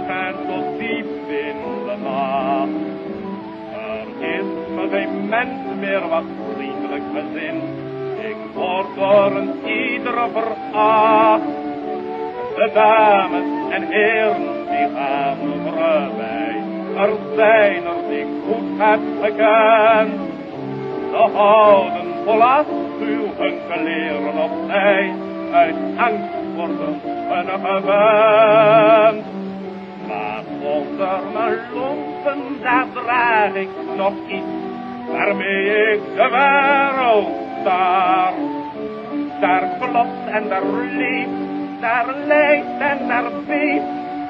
en tot diep in de nacht. Er is geen mens meer wat vriendelijk gezin. Ik word door een iedere veracht. De dames en heren die gaan voorbij. Er zijn er die ik goed heb gekend. De houden vol afschuw hun kleren opzij. Uit angst worden hun gewend. Maar lompen, daar draag ik nog iets. Waarmee ik de wereld daar. Daar klopt en daar leeft, daar lijkt en daar beeft.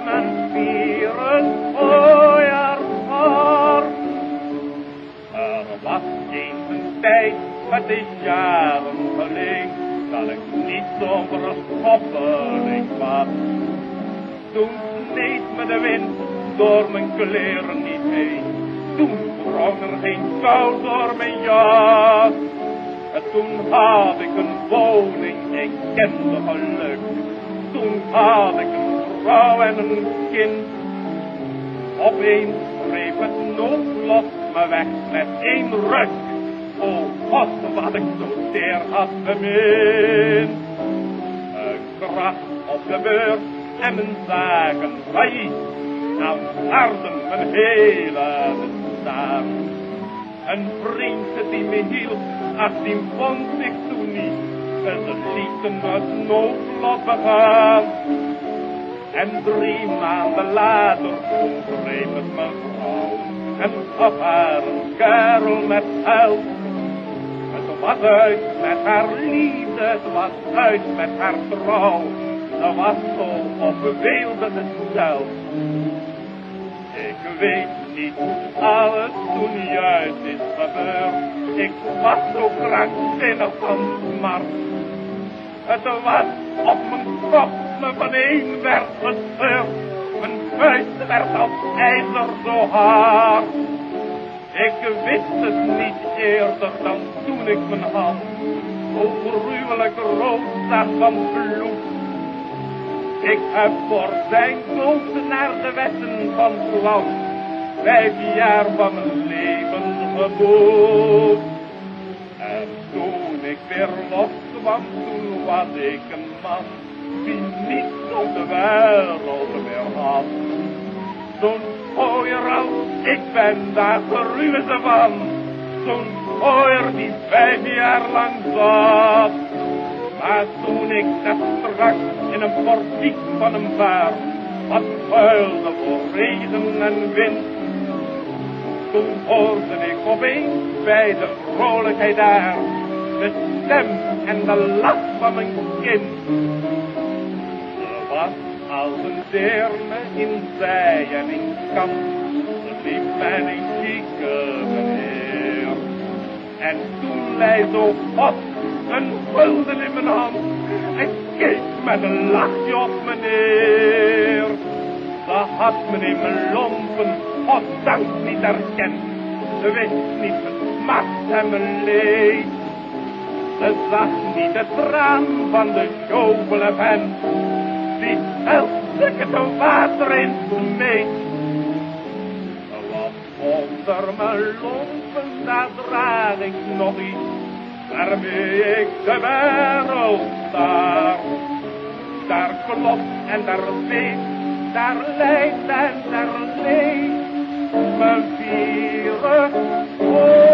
Mijn spieren ooier voor. Er was eens een tijd, het is jaren geleden, dat ik niet zonder schoppeling was. Toen sneed me de wind door mijn kleren niet heen. Toen sprong er geen kou door mijn jas. En toen had ik een woning, ik kende geluk. Toen had ik een vrouw en een kind. Opeens greep het noodlot me weg met één ruk. O God, wat ik zo zeer had. Een kracht op de beurs en mijn zaken failliet. Harden mijn hele bestaan. Een vriend die me hielp, achttien vond ik toen niet. En ze lieten het noodlot begaan. En drie maanden later, toen greep het mijn vrouw. En gaf haar een kerel met huil. Het was uit met haar liefde, het was uit met haar trouw. Ze was zo opbeeldig zelf. Ik weet niet alles toen juist is gebeurd. Ik was zo krankzinnig van smart. Het was op mijn kop me van een werd gescheurd. Mijn vuist werd als ijzer zo hard. Ik wist het niet eerder dan toen ik mijn hand zo gruwelijk rood zag van bloed. Ik heb voor zijn dood naar de wetten van het land vijf jaar van mijn leven geboet. En toen ik weer loskwam, toen was ik een man die niets op de wereld meer had. Zo'n gooier als ik ben, daar geruwen ze van. Zo'n gooier die vijf jaar lang zat. Maar toen ik dat strak in een portiek van een bar, wat vuilde voor regen en wind. Toen hoorde ik opeens bij de vrolijkheid daar, de stem en de lach van mijn kind. Ze was als een deerne in zij en in kant, liep mijn een chique meneer. En toen lei zo op een gulden in mijn hand en keek met een lachje op meneer. Ze had me in mijn lompen, goddank niet herkend. Ze wist niet mijn smart en mijn leed. Ze zag niet het traan van de sjobele vent, die elke het water in smeet. Wat onder mijn lompen, daar draag ik nog iets waarmee ik de wereld daar. Daar klopt en daar beeft, daar lijkt en me vire. Oh.